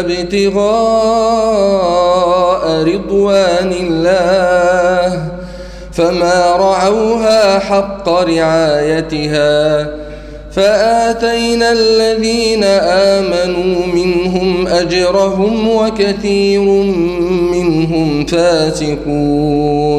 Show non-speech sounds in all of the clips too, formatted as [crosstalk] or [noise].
ابتغاء رضوان الله فما رعوها حق رعايتها فآتينا الذين آمنوا منهم أجرهم وكثير منهم فاسقون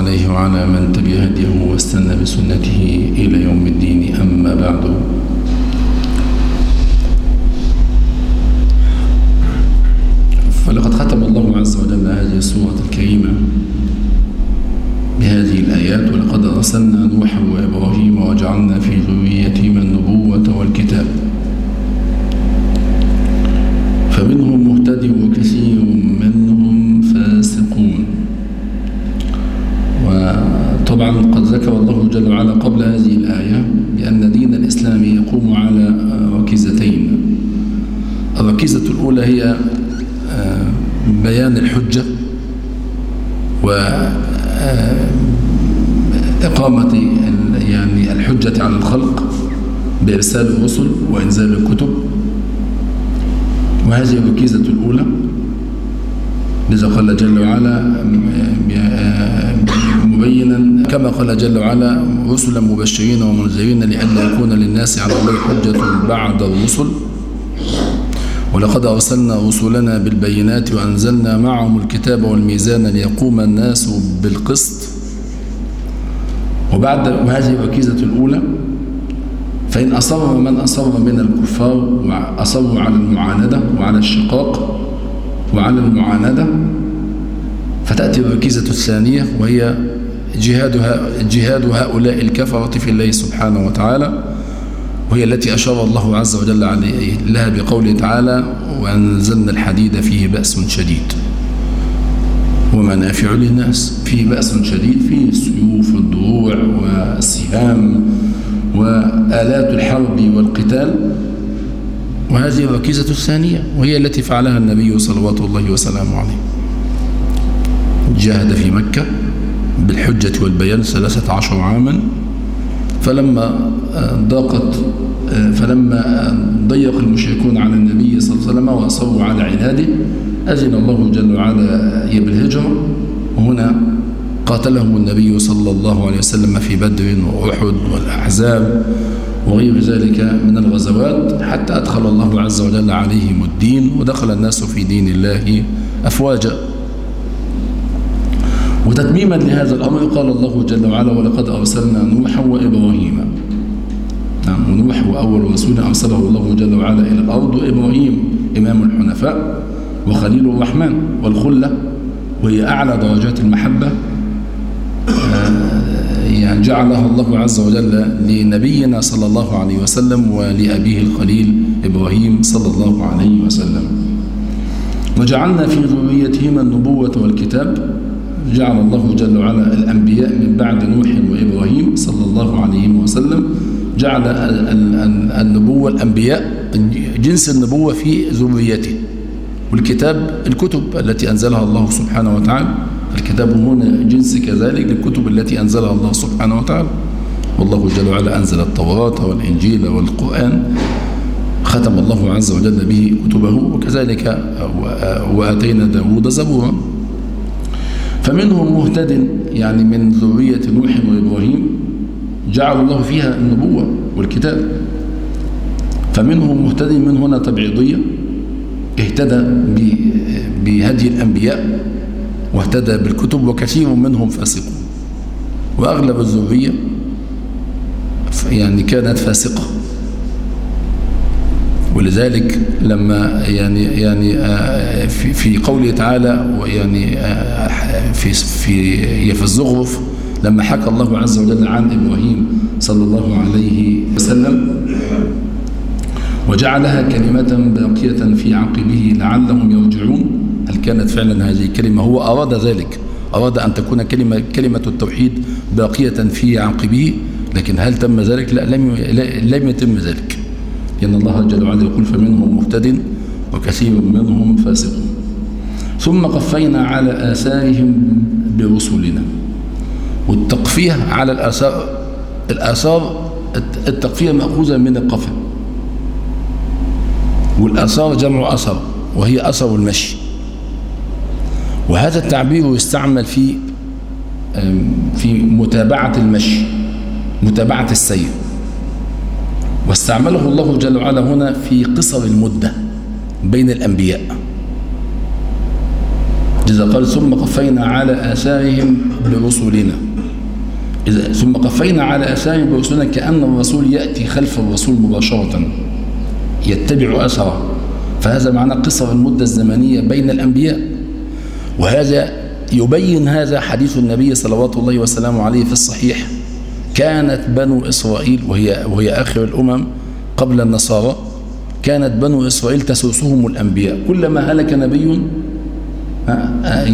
عليه وعلى من تبع هديه واستنى بسنته إلى يوم الدين أما بعد فلقد ختم الله عز وجل هذه السورة الكريمة بهذه الآيات ولقد أرسلنا نوحا وإبراهيم وجعلنا في ذريتهما النبوة والكتاب فمنهم مهتدي وكثير منهم فاسقون وطبعا قد ذكر الله جل وعلا قبل هذه الآية بأن دين الإسلام يقوم على ركيزتين الركيزة الأولى هي بيان الحجة وإقامة يعني الحجة على الخلق بإرسال الرسل وإنزال الكتب وهذه الركيزة الأولى. لذا قال جل وعلا مبينا كما قال جل وعلا رسلا مبشرين ومنذرين لئلا يكون للناس على الله حجة بعد الرسل. ولقد أرسلنا رسلنا بالبينات وأنزلنا معهم الكتاب والميزان ليقوم الناس بالقسط. وبعد وهذه الركيزة الأولى فإن أصر من أصر من الكفار أصروا على المعاندة وعلى الشقاق وعلى المعاندة فتأتي الركيزة الثانية وهي جهاد, جهاد هؤلاء الكفرة في الله سبحانه وتعالى وهي التي أشار الله عز وجل عليه لها بقوله تعالى وأنزلنا الحديد فيه بأس شديد ومنافع للناس فيه بأس شديد فيه السيوف والدروع والسهام وآلات الحرب والقتال. وهذه الركيزة الثانية وهي التي فعلها النبي صلوات الله وسلامه عليه. جاهد في مكة بالحجة والبيان ثلاثة عشر عاما فلما ضاقت فلما ضيق المشركون على النبي صلى الله عليه وسلم وأصروا على عناده أذن الله جل وعلا بالهجرة وهنا قاتلهم النبي صلى الله عليه وسلم في بدر وأحد والأحزاب وغير ذلك من الغزوات حتى أدخل الله عز وجل عليهم الدين ودخل الناس في دين الله أفواجا. وتتميما لهذا الأمر قال الله جل وعلا ولقد أرسلنا نوحا وإبراهيم نعم ونوح هو أول رسول أرسله الله جل وعلا إلى الأرض وإبراهيم إمام الحنفاء وخليل الرحمن والخلة وهي أعلى درجات المحبة. يعني جعلها الله عز وجل لنبينا صلى الله عليه وسلم ولأبيه الخليل إبراهيم صلى الله عليه وسلم. وجعلنا في ذريتهما النبوة والكتاب. جعل الله جل وعلا الأنبياء من بعد نوح وإبراهيم صلى الله عليه وسلم. جعل النبوة الأنبياء جنس النبوة في ذريته. والكتاب الكتب التي أنزلها الله سبحانه وتعالى الكتاب هنا جنس كذلك للكتب التي أنزلها الله سبحانه وتعالى. والله جل وعلا أنزل التوراة والإنجيل والقرآن. ختم الله عز وجل به كتبه وكذلك وآتينا داود زبورا. فمنهم مهتد يعني من ذرية نوح وإبراهيم جعل الله فيها النبوة والكتاب. فمنهم مهتد من هنا تبعيضية اهتدى بهدي الأنبياء. واهتدى بالكتب وكثير منهم فاسقون. وأغلب الذرية يعني كانت فاسقة. ولذلك لما يعني يعني في في قوله تعالى يعني في في في الزخرف لما حكى الله عز وجل عن إبراهيم صلى الله عليه وسلم وجعلها كلمة باقية في عقبه لعلهم يرجعون. هل كانت فعلا هذه الكلمة؟ هو أراد ذلك. أراد أن تكون كلمة كلمة التوحيد باقية في عقبه لكن هل تم ذلك؟ لا لم لم يتم ذلك. لأن الله جل وعلا يقول فمنهم مهتد وكثير منهم فاسقون ثم قفينا على آثارهم برسلنا. والتقفية على الآثار الآثار التقفية مأخوذة من القفا. والآثار جمع أثر وهي أثر المشي. وهذا التعبير يستعمل في في متابعة المشي متابعة السير. واستعمله الله جل وعلا هنا في قصر المدة بين الأنبياء. إذا قال ثم قفينا على آثارهم برسلنا. إذا ثم قفينا على آثارهم برسلنا كأن الرسول يأتي خلف الرسول مباشرة يتبع أثره. فهذا معنى قصر المدة الزمنية بين الأنبياء. وهذا يبين هذا حديث النبي صلوات الله وسلامه عليه في الصحيح. كانت بنو إسرائيل وهي, وهي آخر الأمم قبل النصارى كانت بنو إسرائيل تسوسهم الأنبياء. كلما هلك نبي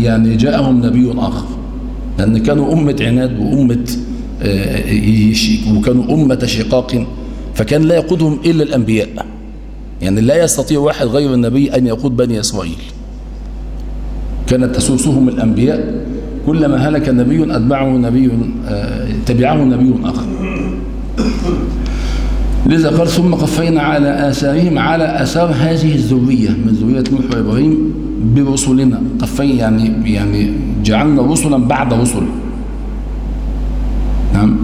يعني جاءهم نبي آخر. لأن كانوا أمة عناد وأمة وكانوا أمة شقاق فكان لا يقودهم إلا الأنبياء. يعني لا يستطيع واحد غير النبي أن يقود بني إسرائيل. كانت تسوسهم الأنبياء كلما هلك نبي أتبعه نبي تبعه نبي آخر. لذا قال ثم قفينا على آثارهم على آثار هذه الذرية من ذرية نوح وإبراهيم برسلنا. قفينا يعني يعني جعلنا رسلا بعد رسل. نعم.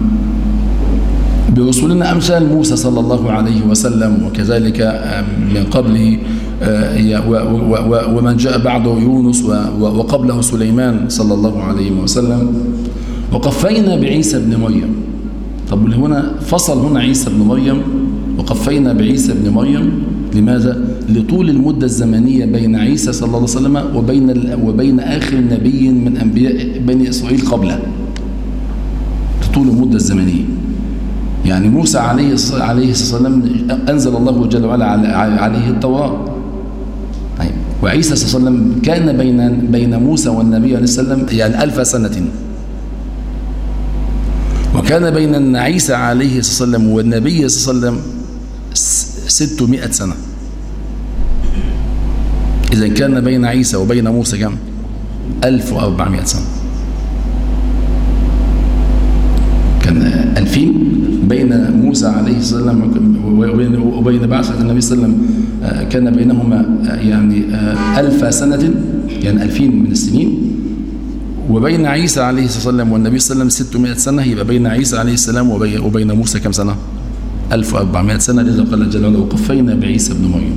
برسلنا أمثال موسى صلى الله عليه وسلم وكذلك من قبله ومن جاء بعده يونس وقبله سليمان صلى الله عليه وسلم. وقفينا بعيسى بن مريم. طب هنا فصل هنا عيسى بن مريم. وقفينا بعيسى بن مريم. لماذا؟ لطول المدة الزمنية بين عيسى صلى الله عليه وسلم وبين وبين آخر نبي من أنبياء بني إسرائيل قبله. لطول المدة الزمنية. يعني موسى عليه عليه الصلاة والسلام أنزل الله جل وعلا عليه التوراة. وعيسى صلى الله عليه وسلم كان بين بين موسى والنبي عليه السلام يعني ألف سنة. وكان بين عيسى عليه الصلاة والسلام والنبي صلى الله عليه وسلم ستمائة سنة. إذا كان بين عيسى وبين موسى كم؟ ألف وأربعمائة سنة. كان ألفين بين موسى عليه السلام وبين بعثة النبي صلى الله عليه وسلم كان بينهما يعني ألف سنة يعني ألفين من السنين. وبين عيسى عليه الصلاة والسلام والنبي صلى الله عليه وسلم 600 سنة يبقى بين عيسى عليه السلام وبين, موسى كم سنة؟ 1400 سنة. لذا قال جل وعلا وقفينا بعيسى بن مريم.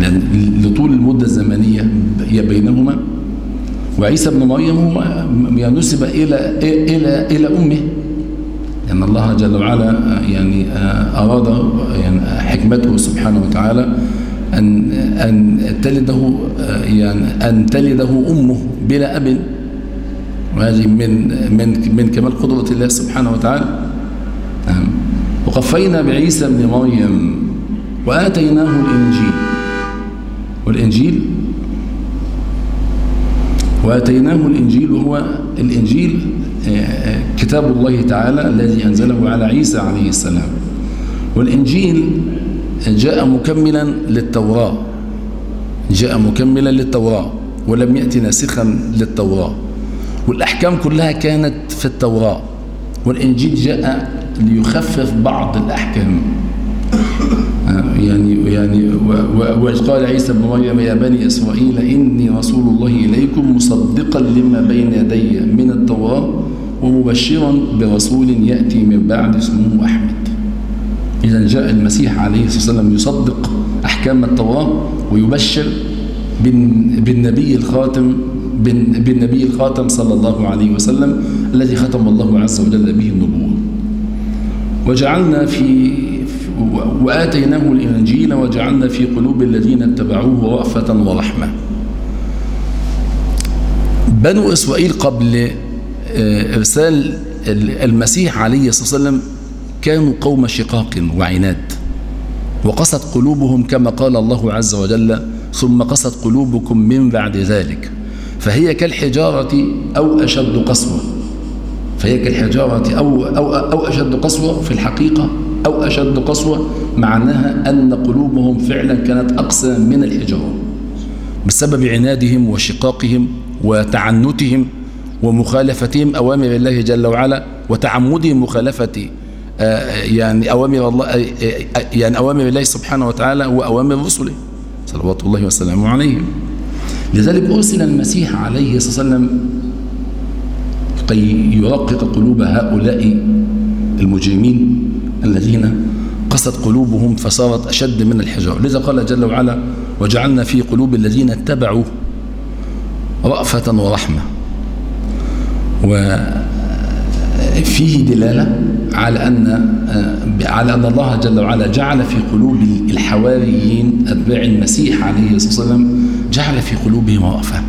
لأن لطول المدة الزمنية هي بينهما. وعيسى بن مريم هو نسب إلى إلى إلى أمه. لأن الله جل وعلا يعني أراد يعني حكمته سبحانه وتعالى أن أن تلده يعني أن تلده أمه بلا أب. وهذه من من من كمال قدرة الله سبحانه وتعالى. وقفينا بعيسى بن مريم وآتيناه الإنجيل. والإنجيل؟ وآتيناه الإنجيل هو الإنجيل كتاب الله تعالى الذي أنزله على عيسى عليه السلام. والإنجيل جاء مكملا للتوراة. جاء مكملا للتوراة ولم يأتي ناسخا للتوراة. والأحكام كلها كانت في التوراة. والإنجيل جاء ليخفف بعض الأحكام. يعني يعني وإذ قال عيسى بن مريم يا بني إسرائيل إني رسول الله إليكم مصدقا لما بين يدي من التوراة ومبشرا برسول يأتي من بعد اسمه أحمد. إذا جاء المسيح عليه الصلاة والسلام يصدق أحكام التوراة ويبشر بالنبي الخاتم بالنبي الخاتم صلى الله عليه وسلم الذي ختم الله عز وجل به النبوة. وجعلنا في وآتيناه الإنجيل وجعلنا في قلوب الذين اتبعوه رأفة ورحمة. بنو إسرائيل قبل إرسال المسيح عليه الصلاة والسلام كانوا قوم شقاق وعناد. وقست قلوبهم كما قال الله عز وجل ثم قست قلوبكم من بعد ذلك فهي كالحجارة أو أشد قسوة. فهي كالحجارة أو, أو, أو أشد قسوة في الحقيقة أو أشد قسوة معناها أن قلوبهم فعلا كانت أقسى من الحجارة. بسبب عنادهم وشقاقهم وتعنتهم ومخالفتهم أوامر الله جل وعلا وتعمدهم مخالفة يعني أوامر الله يعني أوامر الله سبحانه وتعالى وأوامر رسله. صلوات الله وسلامه عليهم. لذلك أرسل المسيح عليه الصلاة والسلام كي يرقق قلوب هؤلاء المجرمين الذين قست قلوبهم فصارت أشد من الحجار لذا قال جل وعلا وجعلنا في قلوب الذين اتبعوا رأفة ورحمة. وفيه دلالة على أن على أن الله جل وعلا جعل في قلوب الحواريين أتباع المسيح عليه الصلاة والسلام جعل في قلوبهم رأفة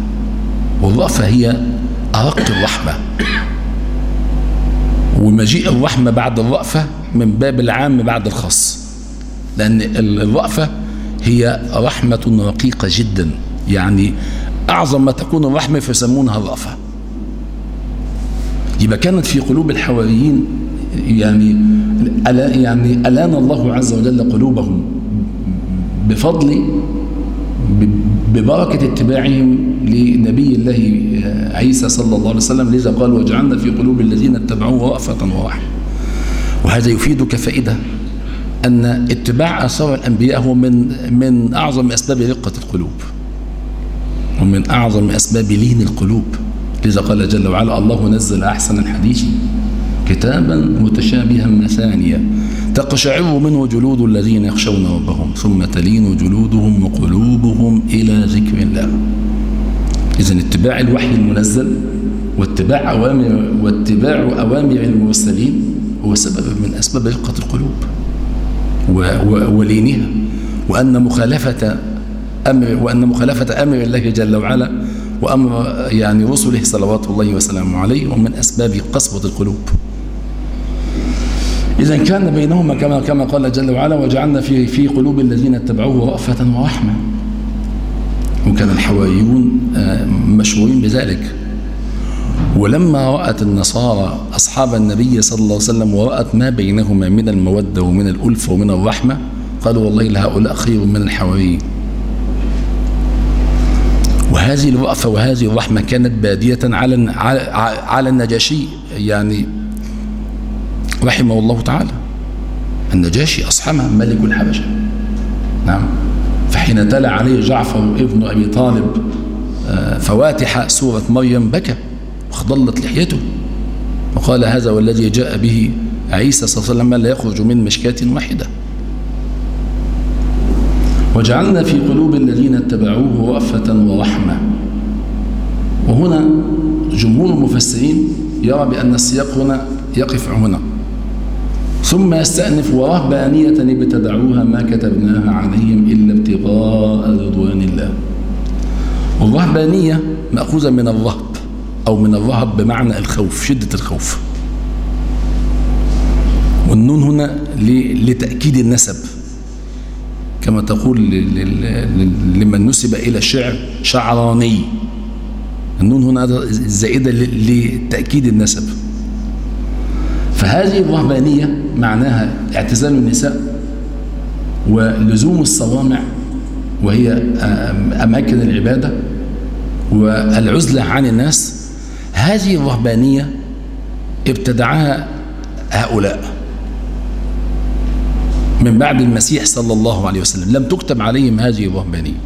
والرأفة هي أرق الرحمة. ومجيء الرحمة بعد الرأفة من باب العام بعد الخاص. لأن الرأفة هي رحمة رقيقة جدا. يعني أعظم ما تكون الرحمة فيسمونها الرأفة يبقى كانت في قلوب الحواريين يعني يعني ألان الله عز وجل قلوبهم بفضل ببركة اتباعهم لنبي الله عيسى صلى الله عليه وسلم لذا قال وجعلنا في قلوب الذين اتبعوه رأفة ورحمة وهذا يفيدك فائدة أن اتباع آثار الأنبياء هو من من أعظم أسباب رقة القلوب ومن أعظم أسباب لين القلوب. لذا قال جل وعلا الله نزل أحسن الحديث كتابا متشابها مثانيا تقشعر منه جلود الذين يخشون ربهم ثم تلين جلودهم وقلوبهم إلى ذكر الله. إذا اتباع الوحي المنزل واتباع أوامر واتباع أوامر المرسلين هو سبب من أسباب رقة القلوب ولينها. وأن مخالفة أمر وأن مخالفة أمر الله جل وعلا وأمر يعني رسله صلوات الله وسلامه عليه ومن أسباب قسوة القلوب. إذا كان بينهما كما كما قال جل وعلا وجعلنا في في قلوب الذين اتبعوه رأفة ورحمة. وكان الحواريون مشهورين بذلك. ولما رأت النصارى أصحاب النبي صلى الله عليه وسلم ورأت ما بينهما من المودة ومن الألفة ومن الرحمة قالوا والله لهؤلاء خير من الحواريين. وهذه الرأفة وهذه الرحمة كانت بادية على على النجاشي يعني رحمه الله تعالى. النجاشي أصحمه ملك الحبشة. نعم. فحين تلا عليه جعفر ابن أبي طالب فواتح سورة مريم بكى أخضلت لحيته. وقال هذا والذي جاء به عيسى صلى الله عليه وسلم لا يخرج من مشكاة واحدة. وجعلنا في قلوب الذين اتبعوه رأفة ورحمة. وهنا جمهور المفسرين يرى بأن السياق هنا يقف هنا. ثم يستأنف ورهبانية ابتدعوها ما كتبناها عليهم إلا ابتغاء رضوان الله. والرهبانية مأخوذة من الرهب أو من الرهب بمعنى الخوف شدة الخوف. والنون هنا لتأكيد النسب. كما تقول لمن نسب إلى الشعر شعراني. النون هنا زائدة لتأكيد النسب. فهذه الرهبانية معناها اعتزال النساء ولزوم الصوامع وهي أماكن العبادة والعزلة عن الناس. هذه الرهبانية ابتدعها هؤلاء. من بعد المسيح صلى الله عليه وسلم. لم تكتب عليهم هذه الرهبانية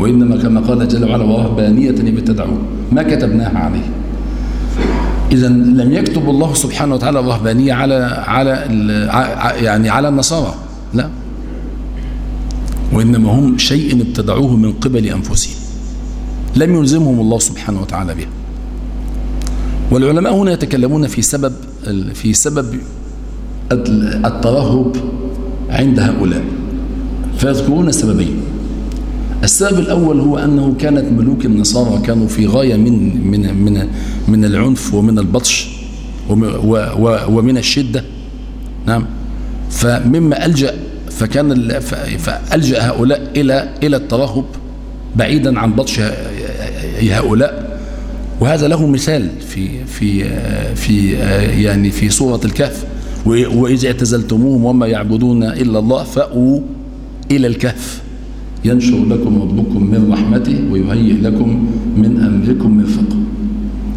وإنما كما قال جل وعلا ورهبانية ابتدعوها ما كتبناها عليه. إذا لم يكتب الله سبحانه وتعالى الرهبانية على على يعني على النصارى. لا. وإنما هم شيء ابتدعوه من قبل أنفسهم. لم يلزمهم الله سبحانه وتعالى به والعلماء هنا يتكلمون في سبب في سبب الترهب عند هؤلاء. فيذكرون سببين. السبب الأول هو أنه كانت ملوك النصارى كانوا في غاية من من من من العنف ومن البطش ومن الشدة. نعم. فمما ألجأ فكان فألجأ هؤلاء إلى إلى الترهب بعيدا عن بطش هؤلاء. وهذا له مثال في في في يعني في سورة الكهف. وإذا اعتزلتموهم وما يعبدون إلا الله فأووا إلى الكهف. ينشر لكم ربكم من رحمته ويهيئ لكم من أمركم مرفقا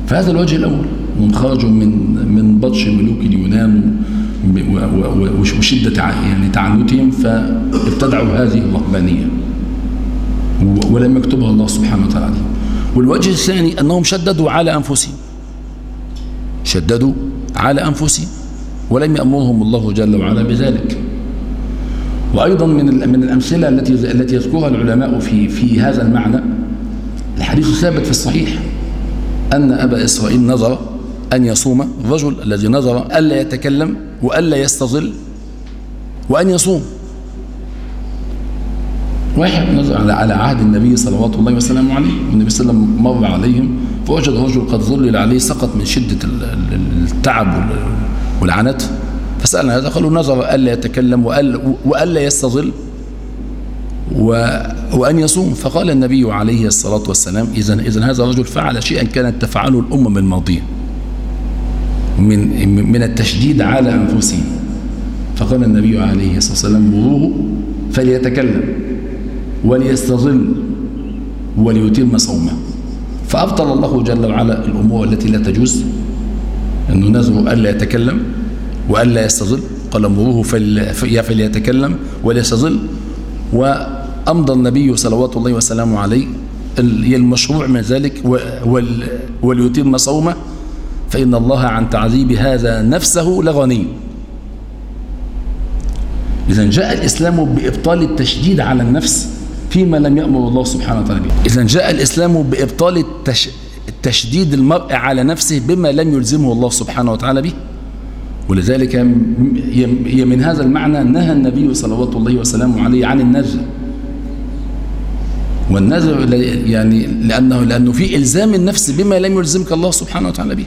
فهذا الوجه الأول هم خرجوا من من بطش ملوك اليونان وشدة يعني تعنتهم فابتدعوا هذه الرهبانية. ولم يكتبها الله سبحانه وتعالى. والوجه الثاني أنهم شددوا على أنفسهم. شددوا على أنفسهم. ولم يأمرهم الله جل وعلا بذلك. وأيضا من من الأمثلة التي التي يذكرها العلماء في في هذا المعنى الحديث ثابت في الصحيح أن أبا إسرائيل نظر أن يصوم الرجل الذي نظر ألا يتكلم وألا يستظل وأن يصوم. واحد نظر على عهد النبي صلوات الله وسلامه عليه النبي صلى الله عليه وسلم مر عليهم فوجد رجل قد ظلل عليه سقط من شدة التعب والعنت فسألنا هذا قالوا نظر ألا يتكلم وألا يستظل وأن يصوم. فقال النبي عليه الصلاة والسلام إذا إذا هذا الرجل فعل شيئا كانت تفعله الأمم الماضية من من التشديد على أنفسهم فقال النبي عليه الصلاة والسلام مروه فليتكلم وليستظل وليتم صومه. فأبطل الله جل وعلا الأمور التي لا تجوز. أنه نذر ألا يتكلم وألا يستظل. قال مروه فليتكلم وليستظل. وأمضى النبي صلوات الله وسلامه عليه المشروع من ذلك وليتم صومه. فإن الله عن تعذيب هذا نفسه لغني. إذا جاء الإسلام بإبطال التشديد على النفس فيما لم يأمر الله سبحانه وتعالى به. إذا جاء الإسلام بإبطال التش... تشديد المرء على نفسه بما لم يلزمه الله سبحانه وتعالى به. ولذلك هي من هذا المعنى نهى النبي صلوات الله وسلامه عليه عن النذر. والنذر يعني لأنه لأنه في إلزام النفس بما لم يلزمك الله سبحانه وتعالى به.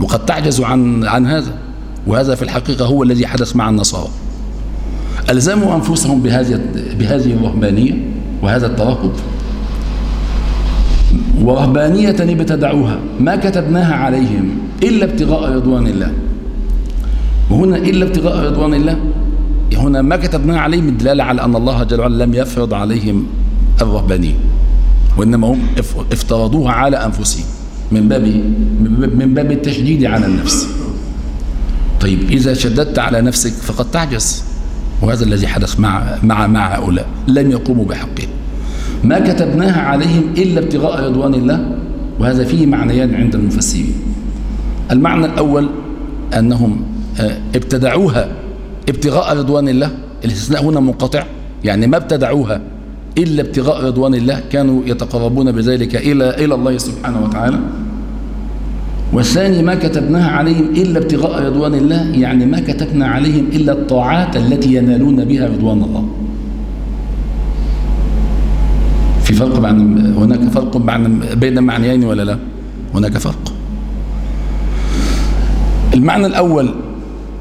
وقد تعجز عن عن هذا. وهذا في الحقيقة هو الذي حدث مع النصارى. ألزموا أنفسهم بهذه بهذه الرهبانية وهذا الترهب. ورهبانية ابتدعوها. ما كتبناها عليهم إلا ابتغاء رضوان الله. وهنا إلا ابتغاء رضوان الله هنا ما كتبناها عليهم الدلالة على أن الله جل وعلا لم يفرض عليهم الرهبانية وإنما هم افترضوها على أنفسهم من باب من باب التشديد على النفس. طيب إذا شددت على نفسك فقد تعجز وهذا الذي حدث مع مع مع هؤلاء لم يقوموا بحقه ما كتبناها عليهم إلا ابتغاء رضوان الله وهذا فيه معنيان عند المفسرين. المعنى الأول أنهم ابتدعوها ابتغاء رضوان الله. الاستثناء هنا منقطع يعني ما ابتدعوها إلا ابتغاء رضوان الله كانوا يتقربون بذلك إلى إلى الله سبحانه وتعالى. والثاني ما كتبناها عليهم إلا ابتغاء رضوان الله يعني ما كتبنا عليهم إلا الطاعات التي ينالون بها رضوان الله. في فرق بين هناك فرق بين معنيين ولا لا؟ هناك فرق. المعنى الأول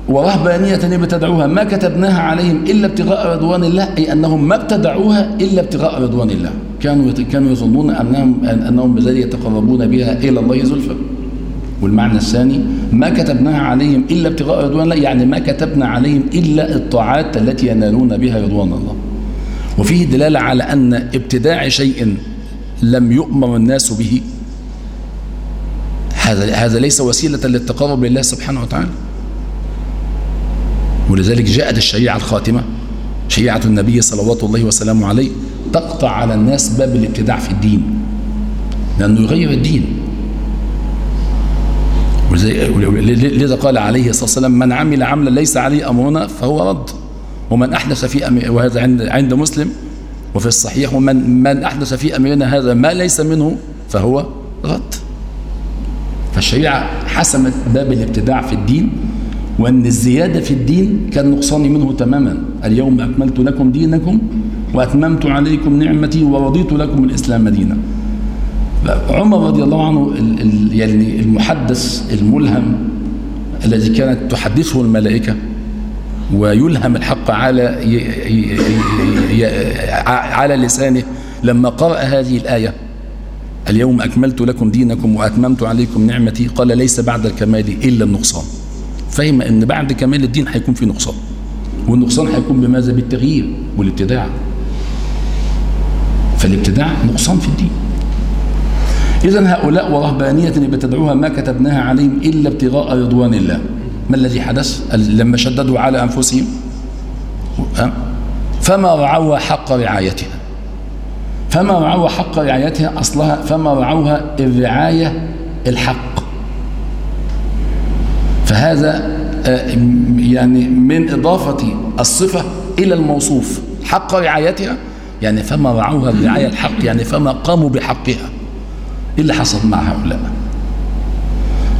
ورهبانية ابتدعوها ما كتبناها عليهم إلا ابتغاء رضوان الله أي أنهم ما ابتدعوها إلا ابتغاء رضوان الله. كانوا كانوا يظنون أنهم أنهم بذلك يتقربون بها إلى الله زلفى. والمعنى الثاني ما كتبناها عليهم إلا ابتغاء رضوان الله يعني ما كتبنا عليهم إلا الطاعات التي ينالون بها رضوان الله. وفيه دلالة على أن ابتداع شيء لم يؤمر الناس به. هذا هذا ليس وسيلة للتقرب لله سبحانه وتعالى. ولذلك جاءت الشريعة الخاتمة شريعة النبي صلوات الله وسلامه عليه تقطع على الناس باب الابتداع في الدين لأنه يغير الدين. لذا قال عليه الصلاة والسلام من عمل عملا ليس عليه أمرنا فهو رد. ومن أحدث في وهذا عند عند مسلم وفي الصحيح ومن من أحدث في أمرنا هذا ما ليس منه فهو رد فالشريعة حسمت باب الابتداع في الدين وأن الزيادة في الدين كان نقصان منه تماما. اليوم أكملت لكم دينكم وأتممت عليكم نعمتي ورضيت لكم الإسلام دينا. عمر رضي الله عنه يعني المحدث الملهم الذي كانت تحدثه الملائكة ويلهم الحق على على لسانه لما قرأ هذه الآية. اليوم أكملت لكم دينكم وأتممت عليكم نعمتي. قال ليس بعد الكمال إلا النقصان. فهم أن بعد كمال الدين هيكون في نقصان. والنقصان هيكون بماذا؟ بالتغيير والابتداع. فالابتداع نقصان في الدين. إذا هؤلاء ورهبانية ابتدعوها ما كتبناها عليهم إلا ابتغاء رضوان الله. ما الذي حدث؟ لما شددوا على أنفسهم. فما رعوها حق رعايتها. فما رعوها حق رعايتها أصلها فما رعوها الرعاية الحق. فهذا يعني من إضافة الصفة إلى الموصوف. حق رعايتها يعني فما رعوها الرعاية الحق يعني فما قاموا بحقها. إيه اللي حصل مع هؤلاء؟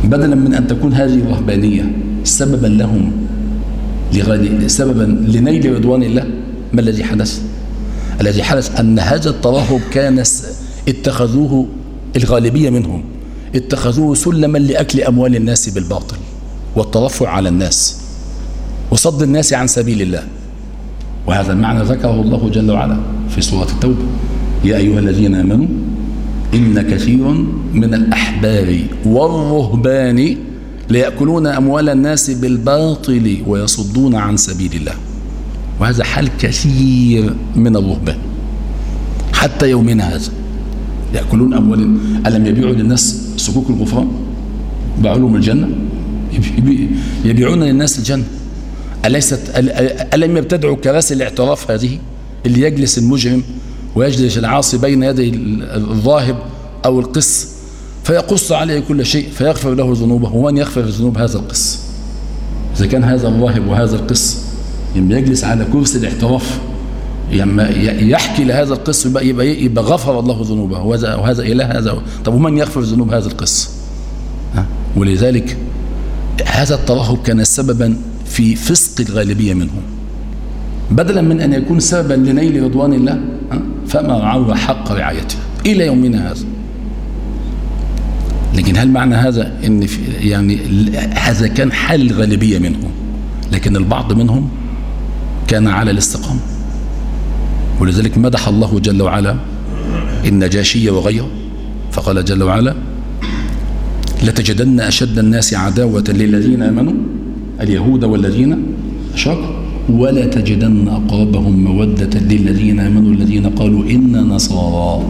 بدلا من أن تكون هذه الرهبانية. سببا لهم سببا لنيل رضوان الله. ما الذي حدث؟ الذي حدث أن هذا الترهب كان اتخذوه الغالبية منهم اتخذوه سلما لأكل أموال الناس بالباطل والترفع على الناس وصد الناس عن سبيل الله. وهذا المعنى ذكره الله جل وعلا في سورة التوبة. يا أيها الذين آمنوا إن كثير من الأحبار والرهبان ليأكلون أموال الناس بالباطل ويصدون عن سبيل الله. وهذا حال كثير من الرهبان حتى يومنا هذا يأكلون أموال ألم يبيعوا للناس صكوك الغفران؟ باعوا لهم الجنة؟ يبيعون للناس الجنة. أليست ألم يبتدعوا كراسي الاعتراف هذه؟ اللي يجلس المجرم ويجلس العاصي بين يدي الظاهب أو القس؟ فيقص عليه كل شيء فيغفر له ذنوبه ومن يغفر ذنوب هذا القس. إذا كان هذا الراهب وهذا القس لما يجلس على كرسي الاعتراف لما يحكي لهذا القس يبقى, يبقى, يبقى غفر الله ذنوبه. وهذا, وهذا إله هذا طب ومن يغفر ذنوب هذا القس. ولذلك هذا الترهب كان سببا في فسق الغالبية منهم. بدلا من أن يكون سببا لنيل رضوان الله فما رعوه حق رعايته إلى يومنا هذا. لكن هل معنى هذا إن يعني هذا كان حال الغالبية منهم لكن البعض منهم كان على الاستقامة؟ ولذلك مدح الله جل وعلا النجاشية وغيره فقال جل وعلا لتجدن أشد الناس عداوة للذين آمنوا اليهود والذين أشركوا ولا تجدن أقربهم مودة للذين آمنوا الذين قالوا إنا نصارى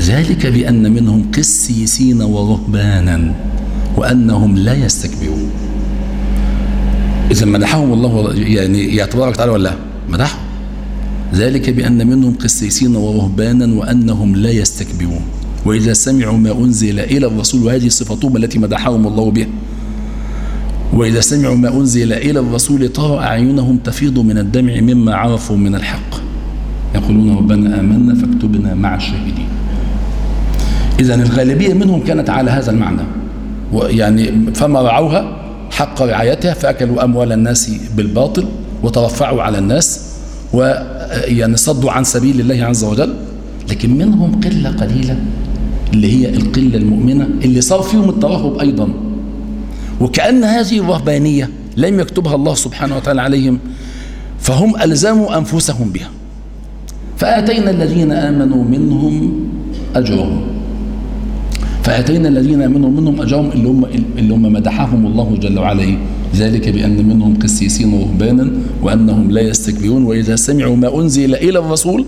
ذلك بأن منهم قسيسين ورهبانا وأنهم لا يستكبرون. إذا مدحهم الله يعني يتبارك تعالى ولا مدحهم ذلك بأن منهم قسيسين ورهبانا وأنهم لا يستكبرون. وإذا سمعوا ما أنزل إلى الرسول وهذه صفتهم التي مدحهم الله بها. وإذا سمعوا ما أنزل إلى الرسول ترى أعينهم تفيض من الدمع مما عرفوا من الحق. يقولون ربنا آمنا فاكتبنا مع الشاهدين. إذا الغالبية منهم كانت على هذا المعنى. يعني فما رعوها حق رعايتها فأكلوا أموال الناس بالباطل وترفعوا على الناس ويعني صدوا عن سبيل الله عز وجل. لكن منهم قلة قليلة اللي هي القلة المؤمنة اللي صار فيهم الترهب أيضا. وكأن هذه الرهبانية لم يكتبها الله سبحانه وتعالى عليهم فهم ألزموا أنفسهم بها. فآتينا الذين آمنوا منهم أجرهم. فأتينا الذين منهم منهم أجرهم اللي هم, اللي هم مدحهم الله جل وعلا. ذلك بأن منهم قسيسين ورهبانا وأنهم لا يستكبرون. وإذا سمعوا ما أنزل إلى الرسول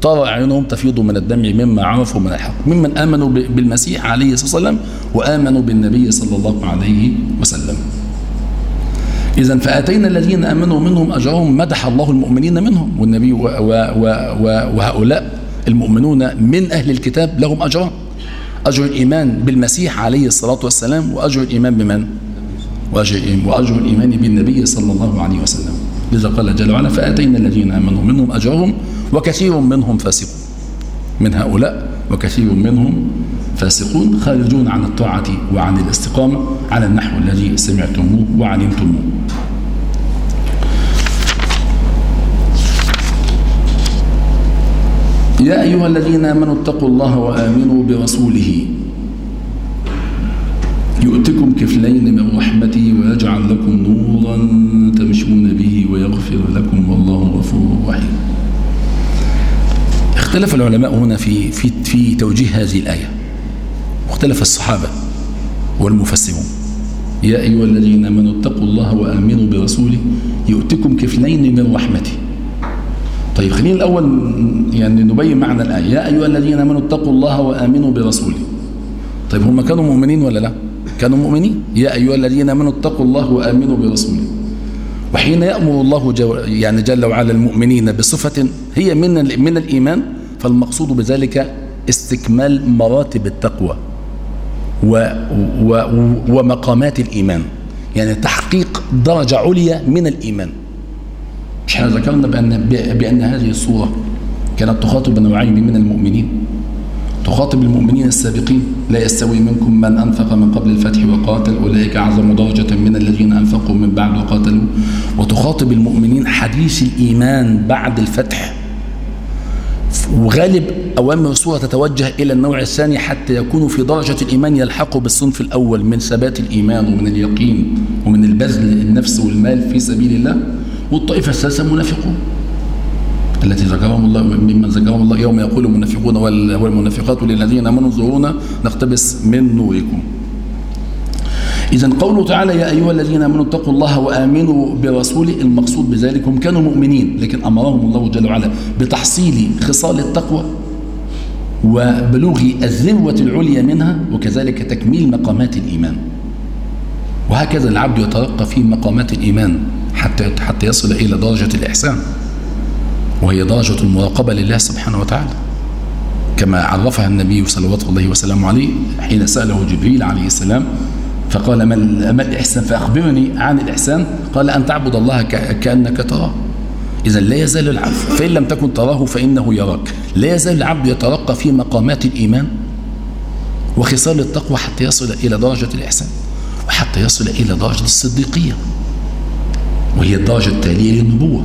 ترى أعينهم تفيض من الدمع مما عرفوا من الحق ممن آمنوا بالمسيح عليه الصلاة والسلام وآمنوا بالنبي صلى الله عليه وسلم. إذا فأتينا الذين آمنوا منهم أجرهم مدح الله المؤمنين منهم. والنبي وهؤلاء المؤمنون من أهل الكتاب لهم أجران. أجر الإيمان بالمسيح عليه الصلاة والسلام وأجر الإيمان بمن؟ وأجر, الإيمان بالنبي صلى الله عليه وسلم. لذا قال جل وعلا فآتينا الذين آمنوا منهم أجرهم وكثير منهم فاسقون. من هؤلاء وكثير منهم فاسقون خارجون عن الطاعة وعن الاستقامة على النحو الذي سمعتموه وعلمتموه. يا أيها الذين آمنوا اتقوا الله وآمنوا برسوله. يؤتكم كفلين من رحمته ويجعل لكم نورا تمشون به ويغفر لكم والله غفور رحيم. اختلف العلماء هنا في في في توجيه هذه الآية. واختلف الصحابة والمفسرون. يا أيها الذين آمنوا اتقوا الله وآمنوا برسوله. يؤتكم كفلين من رحمته. طيب خلينا الأول يعني نبين معنى الآية. يا أيها الذين آمنوا اتقوا الله وآمنوا برسوله. طيب هم كانوا مؤمنين ولا لا؟ كانوا مؤمنين؟ يا أيها الذين آمنوا اتقوا الله وآمنوا برسوله. وحين يأمر الله يعني جل وعلا المؤمنين بصفة هي من من الإيمان فالمقصود بذلك استكمال مراتب التقوى و و ومقامات الإيمان. يعني تحقيق درجة عليا من الإيمان. مش إحنا ذكرنا بأن, بأن هذه الصورة كانت تخاطب نوعين من المؤمنين. تخاطب المؤمنين السابقين لا يستوي منكم من أنفق من قبل الفتح وقاتل أولئك أعظم درجة من الذين أنفقوا من بعد وقاتلوا. وتخاطب المؤمنين حديث الإيمان بعد الفتح. وغالب أوامر الصورة تتوجه إلى النوع الثاني حتى يكونوا في درجة الإيمان يلحقوا بالصنف الأول من ثبات الإيمان ومن اليقين ومن البذل النفس والمال في سبيل الله. والطائفة الثالثة منافقون التي ذكرهم الله ممن ذكرهم الله يوم يقول المنافقون والمنافقات للذين آمنوا انظرونا نقتبس من نوركم. إذا قوله تعالى يا أيها الذين آمنوا اتقوا الله وآمنوا برسوله المقصود بذلك هم كانوا مؤمنين لكن أمرهم الله جل وعلا بتحصيل خصال التقوى وبلوغ الذروة العليا منها وكذلك تكميل مقامات الإيمان. وهكذا العبد يترقى في مقامات الإيمان. حتى حتى يصل إلى درجة الإحسان وهي درجة المراقبة لله سبحانه وتعالى. كما عرفها النبي صلوات الله وسلامه عليه حين سأله جبريل عليه السلام فقال ما الإحسان؟ فأخبرني عن الإحسان. قال أن تعبد الله كأنك تراه. إذا لا يزال العبد فإن لم تكن تراه فإنه يراك. لا يزال العبد يترقى في مقامات الإيمان وخصال التقوى حتى يصل إلى درجة الإحسان وحتى يصل إلى درجة الصديقية. وهي الدرجة التالية للنبوة.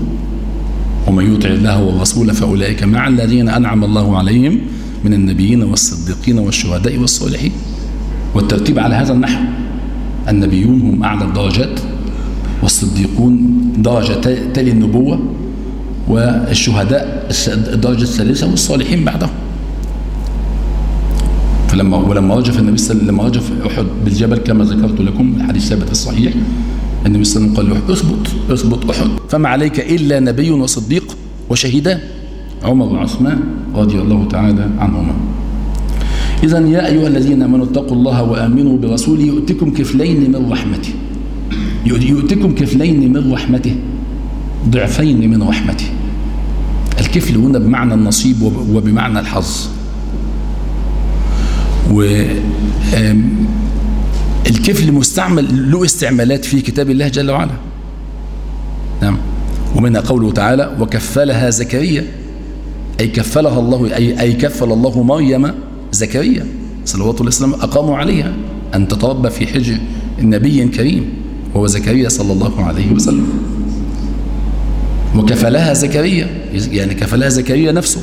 ومن يطع الله والرسول فأولئك مع الذين أنعم الله عليهم من النبيين والصديقين والشهداء والصالحين. والترتيب على هذا النحو. النبيون هم أعلى الدرجات والصديقون درجة تلي النبوة والشهداء الدرجة الثالثة والصالحين بعدهم. فلما ولما رجف النبي صلى الله عليه وسلم لما رجف أحد بالجبل كما ذكرت لكم الحديث ثابت الصحيح النبي صلى الله عليه وسلم قال له اثبت اثبت أحد. فما عليك إلا نبي وصديق وشهيدان عمر وعثمان رضي الله تعالى عنهما. إذا يا أيها الذين آمنوا اتقوا الله وآمنوا برسوله يؤتكم كفلين من رحمته. يؤتكم كفلين من رحمته. ضعفين من رحمته. الكفل هنا بمعنى النصيب وبمعنى الحظ. و الكفل مستعمل له استعمالات في كتاب الله جل وعلا. نعم. ومنها قوله تعالى وكفلها زكريا. أي كفلها الله أي, أي كفل الله مريم زكريا صلوات الله وسلم أقاموا عليها أن تتربى في حجر نبي كريم وهو زكريا صلى الله عليه وسلم. وكفلها زكريا يعني كفلها زكريا نفسه.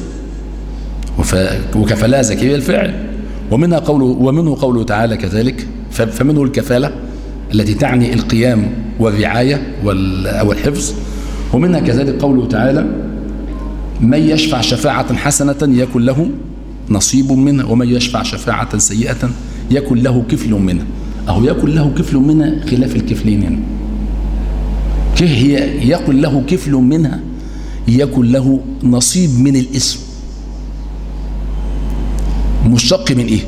وكفلها زكريا الفعل ومنها قوله ومنه قوله تعالى كذلك فمنه الكفالة التي تعني القيام والرعاية والحفظ ومنها كذلك قوله تعالى من يشفع شفاعة حسنة يكن له نصيب منها ومن يشفع شفاعة سيئة يكن له كفل منها أو يكن له كفل منها خلاف الكفلين هنا. هي يكن له كفل منها يكن له نصيب من الاسم؟ مشتق من إيه؟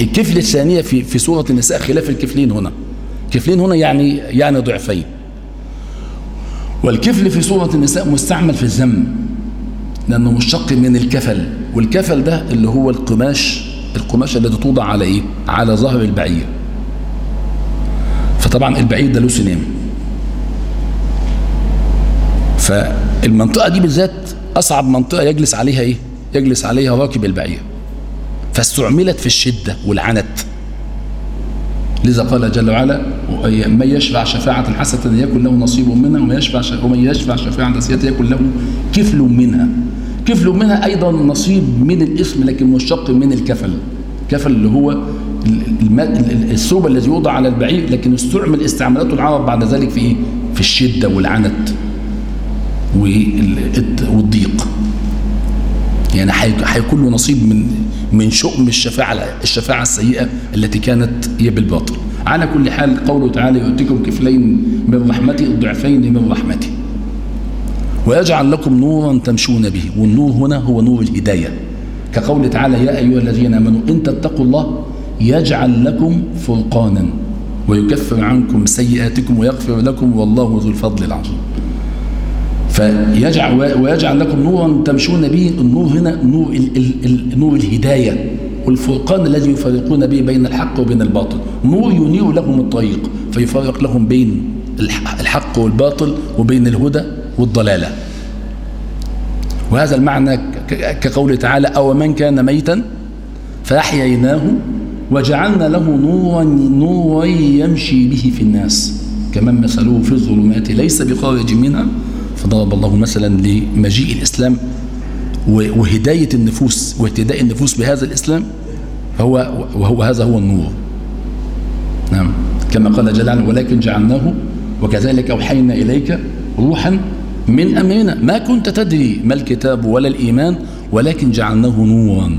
الكفل الثانية في في سورة النساء خلاف الكفلين هنا. كفلين هنا يعني يعني ضعفين. والكفل في سورة النساء مستعمل في الذم لأنه مشتق من الكفل والكفل ده اللي هو القماش القماش الذي توضع على إيه على ظهر البعير. فطبعا البعير ده له سنام فالمنطقة دي بالذات أصعب منطقة يجلس عليها إيه؟ يجلس عليها راكب البعير. فاستعملت في الشدة والعنت. لذا قال جل وعلا من يشفع شفاعة حسنة يكن له نصيب منها ومن يشفع ومن يشفع شفاعة سيئة يكن له كفل منها. كفل منها أيضا نصيب من الاسم لكن مشتق من الكفل. كفل اللي هو الثوب الذي يوضع على البعير لكن استعمل استعمالاته العرب بعد ذلك في إيه؟ في الشدة والعنت والضيق. يعني هيكون له نصيب من من شؤم الشفاعة الشفاعة السيئة التي كانت هي بالباطل. على كل حال قوله تعالى يؤتكم كفلين من رحمته الضعفين من رحمته ويجعل لكم نورا تمشون به والنور هنا هو نور الهداية. كقول تعالى يا أيها الذين آمنوا إن تتقوا الله يجعل لكم فرقانا ويكفر عنكم سيئاتكم ويغفر لكم والله ذو الفضل العظيم. فيجعل ويجعل لكم نورا تمشون به. النور هنا نور ال ال ال نور الهداية والفرقان الذي يفرقون به بين الحق وبين الباطل. نور ينير لهم الطريق فيفرق لهم بين الحق والباطل وبين الهدى والضلالة. وهذا المعنى كقول تعالى أو من كان ميتا فأحييناه وجعلنا له نورا نورا يمشي به في الناس. كمن مثله في الظلمات ليس بخارج منها فضرب الله مثلا لمجيء الإسلام وهداية النفوس واهتداء النفوس بهذا الإسلام هو وهو هذا هو النور. نعم. كما قال جل ولكن جعلناه وكذلك أوحينا إليك روحا من أمرنا. ما كنت تدري ما الكتاب ولا الإيمان ولكن جعلناه نورا.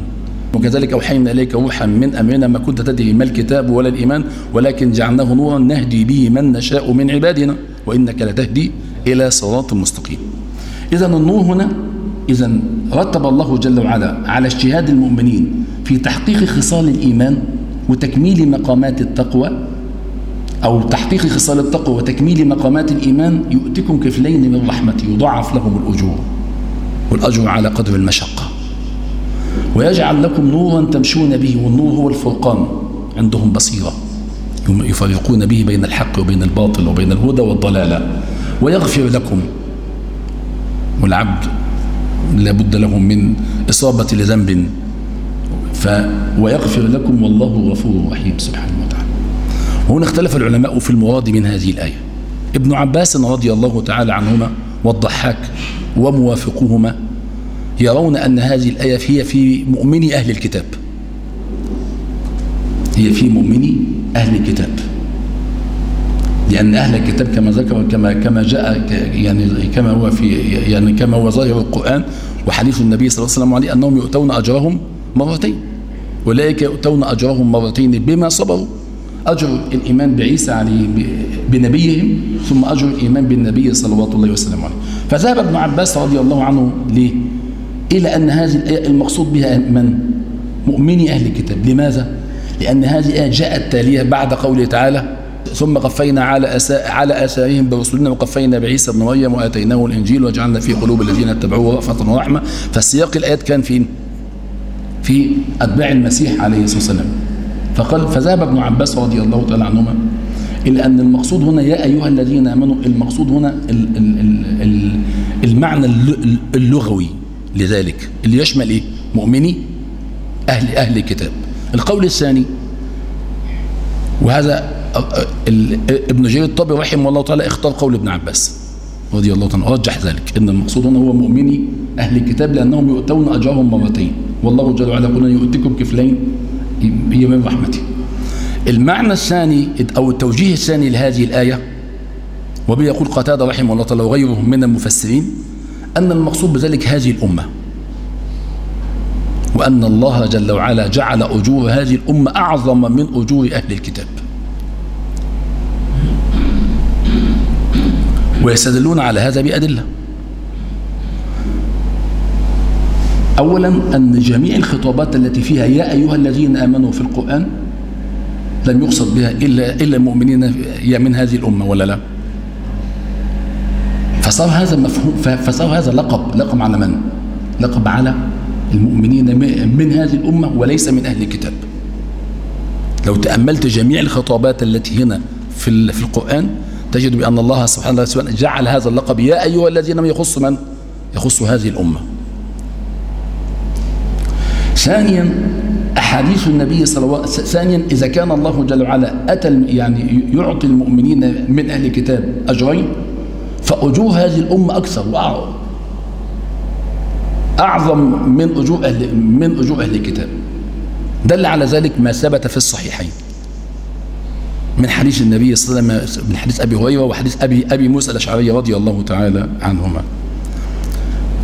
وكذلك أوحينا إليك روحا من أمرنا. ما كنت تدري ما الكتاب ولا الإيمان ولكن جعلناه نورا. نهدي به من نشاء من عبادنا وإنك لتهدي إلى صراط مستقيم. إذا النور هنا إذا رتب الله جل وعلا على اجتهاد المؤمنين في تحقيق خصال الإيمان وتكميل مقامات التقوى أو تحقيق خصال التقوى وتكميل مقامات الإيمان يؤتكم كفلين من رحمته يضاعف لهم الأجور والأجر على قدر المشقة. ويجعل لكم نورا تمشون به والنور هو الفرقان عندهم بصيرة يفرقون به بين الحق وبين الباطل وبين الهدى والضلالة. ويغفر لكم. والعبد لابد له من إصابة لذنب. ف ويغفر لكم والله غفور رحيم سبحانه وتعالى. وهنا اختلف العلماء في المراد من هذه الآية. ابن عباس رضي الله تعالى عنهما والضحاك وموافقوهما يرون أن هذه الآية هي في مؤمني أهل الكتاب. هي في مؤمني أهل الكتاب. لأن أهل الكتاب كما ذكر كما كما جاء يعني كما هو في يعني كما هو ظاهر القرآن وحديث النبي صلى الله عليه وسلم عليه أنهم يؤتون أجرهم مرتين أولئك يؤتون أجرهم مرتين بما صبروا. أجر الإيمان بعيسى عليه بنبيهم ثم أجر الإيمان بالنبي صلوات الله وسلم عليه. فذهب ابن عباس رضي الله عنه ليه؟ إلى أن هذه الآية المقصود بها من؟ مؤمني أهل الكتاب. لماذا؟ لأن هذه الآية جاءت تالية بعد قوله تعالى ثم قفينا على أسا على آثارهم برسلنا وقفينا بعيسى ابن مريم وآتيناه الإنجيل وجعلنا في قلوب الذين اتبعوه رأفة ورحمة فسياق الآيات كان فين؟ في أتباع المسيح عليه الصلاة والسلام فقال فذهب ابن عباس رضي الله تعالى عنهما إلى أن المقصود هنا يا أيها الذين آمنوا المقصود هنا ال- ال- ال- ال- المعنى الل- اللغوي لذلك اللي يشمل إيه؟ مؤمني أهل أهل الكتاب القول الثاني وهذا ابن جرير الطبري رحمه الله تعالى اختار قول ابن عباس رضي الله تعالى رجح ذلك إن المقصود هنا هو مؤمني أهل الكتاب لأنهم يؤتون أجرهم مرتين والله جل وعلا يقول يؤتكم كفلين هي من رحمته. المعنى الثاني أو التوجيه الثاني لهذه الآية وبه يقول قتادة رحمه الله تعالى وغيره من المفسرين أن المقصود بذلك هذه الأمة وأن الله جل وعلا جعل أجور هذه الأمة أعظم من أجور أهل الكتاب. ويستدلون على هذا بأدلة. أولا أن جميع الخطابات التي فيها يا أيها الذين آمنوا في القرآن لم يقصد بها إلا, إلا المؤمنين من هذه الأمة ولا لا. فصار هذا مفهوم فصار هذا لقب لقب على من؟ لقب على المؤمنين من هذه الأمة وليس من أهل الكتاب. لو تأملت جميع الخطابات التي هنا في في القرآن تجد بأن الله سبحانه وتعالى جعل هذا اللقب. يا أيها الذين يخص من؟ يخص هذه الأمة. ثانيا أحاديث النبي صلى الله عليه وسلم ثانيا إذا كان الله جل وعلا أتى يعني يعطي المؤمنين من أهل الكتاب أجرين فأجور هذه الأمة أكثر. وأعظم أعظم من أجور أهل من أجور أهل الكتاب. دل على ذلك ما ثبت في الصحيحين. من حديث النبي صلى الله عليه وسلم من حديث أبي هريرة وحديث أبي أبي موسى الأشعري رضي الله تعالى عنهما.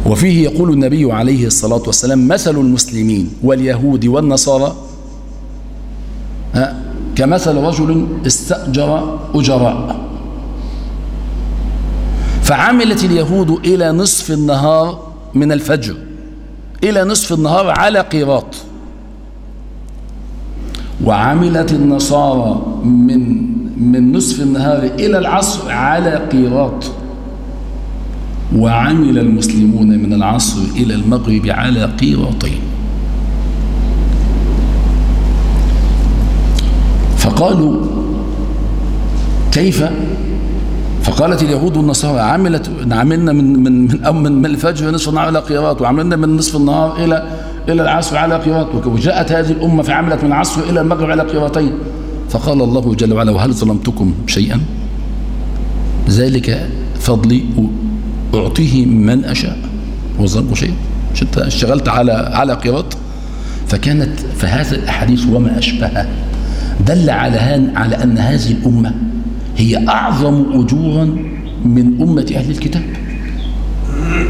وفيه يقول النبي عليه الصلاة والسلام مثل المسلمين واليهود والنصارى. كمثل رجل استأجر أجراء. فعملت اليهود إلى نصف النهار من الفجر إلى نصف النهار على قيراط. وعملت النصارى من من نصف النهار إلى العصر على قيراط. وعمل المسلمون من العصر إلى المغرب على قيراطين. فقالوا كيف؟ فقالت اليهود والنصارى عملت عملنا من من من, من, الفجر نصف النهار على قيراط وعملنا من نصف النهار إلى إلى العصر على قيراط وجاءت هذه الأمة فعملت من العصر إلى المغرب على قيراطين فقال الله جل وعلا وهل ظلمتكم شيئا؟ ذلك فضلي أعطيه من أشاء وظلمكم شيئا اشتغلت على على قيراط فكانت فهذا الأحاديث وما أشبهها دل على على أن هذه الأمة هي أعظم أجورا من أمة أهل الكتاب.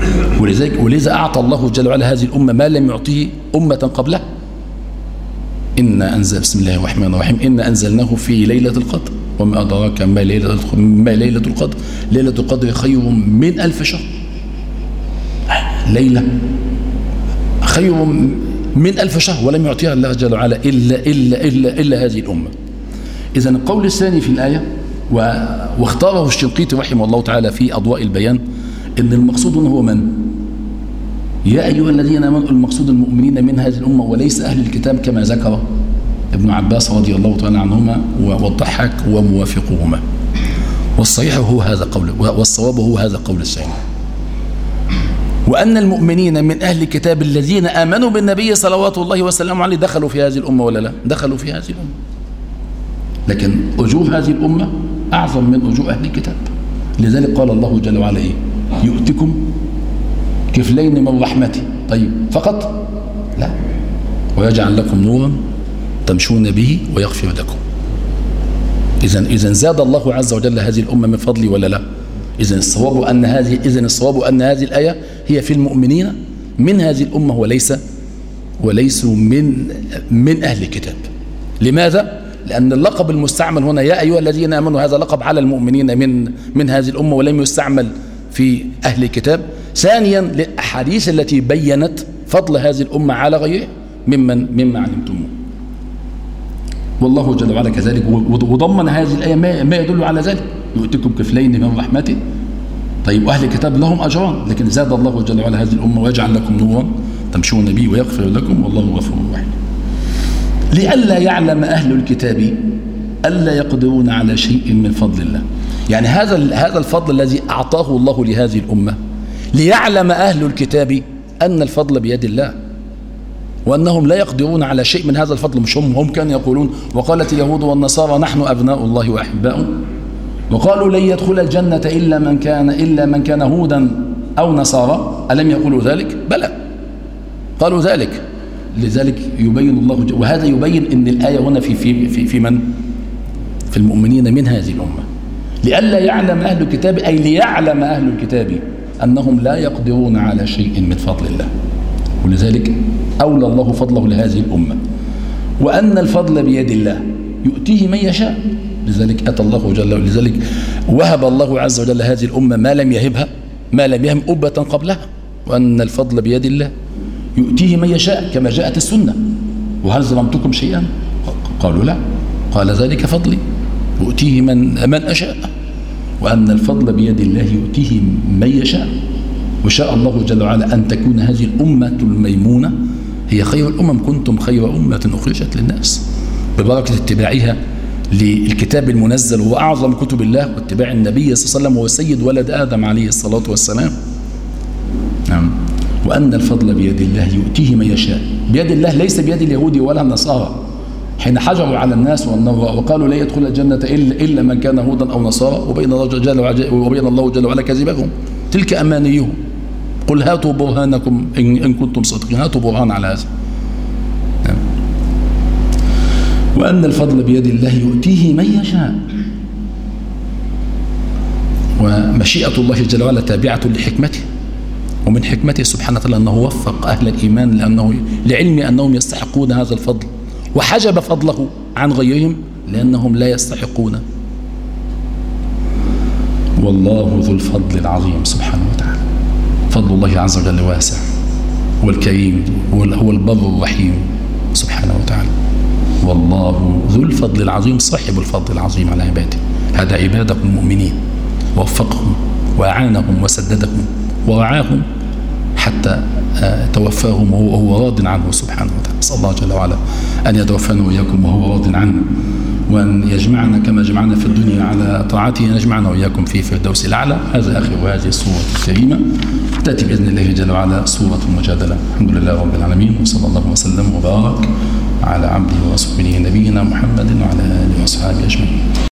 [clears throat] ولذلك ولذا أعطى الله جل وعلا هذه الأمة ما لم يعطيه أمة قبلها إن أنزل بسم الله الرحمن الرحيم. إن أنزلناه في ليلة القدر. وما أدراك ما ليلة ما ليلة القدر. ليلة القدر خير من ألف شهر. ليلة. خير من ألف شهر. ولم يعطيها الله جل وعلا إلا إلا إلا إلا هذه الأمة. إذا القول الثاني في الآية واختاره الشنقيطي رحمه الله تعالى في أضواء البيان إن المقصود هو من؟ يا أيها الذين آمنوا المقصود المؤمنين من هذه الأمة وليس أهل الكتاب كما ذكر ابن عباس رضي الله تعالى عنهما والضحاك وموافقهما. والصحيح هو هذا قول والصواب هو هذا قول الثاني وأن المؤمنين من أهل الكتاب الذين آمنوا بالنبي صلوات الله وسلامه عليه دخلوا في هذه الأمة ولا لا؟ دخلوا في هذه الأمة. لكن أجور هذه الأمة أعظم من أجور أهل الكتاب. لذلك قال الله جل وعلا إيه؟ يؤتكم كفلين من رحمته طيب فقط؟ لا. ويجعل لكم نورا تمشون به ويغفر لكم. إذا إذا زاد الله عز وجل هذه الأمة من فضله ولا لا؟ إذا الصواب أن هذه إذا الصواب أن هذه الآية هي في المؤمنين من هذه الأمة وليس وليسوا من من أهل الكتاب. لماذا؟ لأن اللقب المستعمل هنا يا أيها الذين آمنوا هذا لقب على المؤمنين من من هذه الأمة ولم يستعمل في أهل الكتاب. ثانيا للأحاديث التي بينت فضل هذه الأمة على غيره ممن مما علمتموه. والله جل وعلا كذلك وضمن هذه الآية ما, يدل على ذلك. يؤتكم كفلين من رحمته. طيب أهل الكتاب لهم أجران لكن زاد الله جل وعلا هذه الأمة ويجعل لكم نورا تمشون به ويغفر لكم والله غفور رحيم. لئلا يعلم أهل الكتاب ألا يقدرون على شيء من فضل الله. يعني هذا هذا الفضل الذي أعطاه الله لهذه الأمة ليعلم أهل الكتاب أن الفضل بيد الله وأنهم لا يقدرون على شيء من هذا الفضل مش هم هم كانوا يقولون وقالت اليهود والنصارى نحن أبناء الله وأحباؤه وقالوا لن يدخل الجنة إلا من كان إلا من كان هودا أو نصارى ألم يقولوا ذلك؟ بلى قالوا ذلك لذلك يبين الله وهذا يبين أن الآية هنا في في في, في من؟ في المؤمنين من هذه الأمة لئلا يعلم أهل الكتاب أي ليعلم أهل الكتاب أنهم لا يقدرون على شيء من فضل الله. ولذلك أولى الله فضله لهذه الأمة. وأن الفضل بيد الله يؤتيه من يشاء. لذلك أتى الله جل وعلا لذلك وهب الله عز وجل هذه الأمة ما لم يهبها ما لم يهم أبة قبلها. وأن الفضل بيد الله يؤتيه من يشاء كما جاءت السنة. وهل ظلمتكم شيئا؟ قالوا لا. قال ذلك فضلي. يؤتيه من من أشاء وأن الفضل بيد الله يؤتيه من يشاء. وشاء الله جل وعلا أن تكون هذه الأمة الميمونة هي خير الأمم. كنتم خير أمة أخرجت للناس. ببركة اتباعها للكتاب المنزل هو أعظم كتب الله واتباع النبي صلى الله عليه وسلم هو سيد ولد آدم عليه الصلاة والسلام. نعم. وأن الفضل بيد الله يؤتيه من يشاء. بيد الله ليس بيد اليهود ولا النصارى. حين حجروا على الناس وقالوا لا يدخل الجنة إلا, إلا من كان هودا أو نصارى وبين الله جل وعلا وبين الله جل وعلا كذبهم. تلك أمانيهم. قل هاتوا برهانكم إن, إن كنتم صادقين. هاتوا برهان على هذا. نعم. وأن الفضل بيد الله يؤتيه من يشاء. ومشيئة الله جل وعلا تابعة لحكمته. ومن حكمته سبحانه وتعالى أنه وفق أهل الإيمان لأنه لعلم أنهم يستحقون هذا الفضل. وحجب فضله عن غيرهم لأنهم لا يستحقون. والله ذو الفضل العظيم سبحانه وتعالى. فضل الله عز وجل واسع هو الكريم هو البر الرحيم سبحانه وتعالى. والله ذو الفضل العظيم صاحب الفضل العظيم على عباده. هذا عباده المؤمنين. وفقهم وأعانهم وسددهم ورعاهم حتى توفاهم وهو راض عنه سبحانه وتعالى. نسأل الله جل وعلا أن يتوفانا وإياكم وهو راض عنه وأن يجمعنا كما جمعنا في الدنيا على طاعته أن يجمعنا وإياكم في فردوس الأعلى. هذا آخر هذه الصورة الكريمة تأتي بإذن الله جل وعلا صورة المجادلة الحمد لله رب العالمين وصلى الله وسلم وبارك على عبده ورسوله نبينا محمد وعلى آله وأصحابه أجمعين.